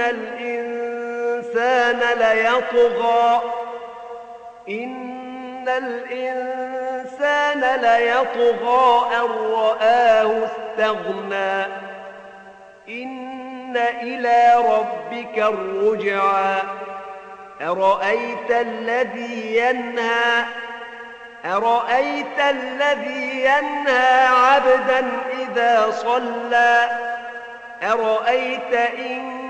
الإنسان ليطغى إن الإنسان ليطغى أن رآه استغنى إن إلى ربك الرجعى أرأيت الذي ينهى أرأيت الذي ينهى عبدا إذا صلى أرأيت إن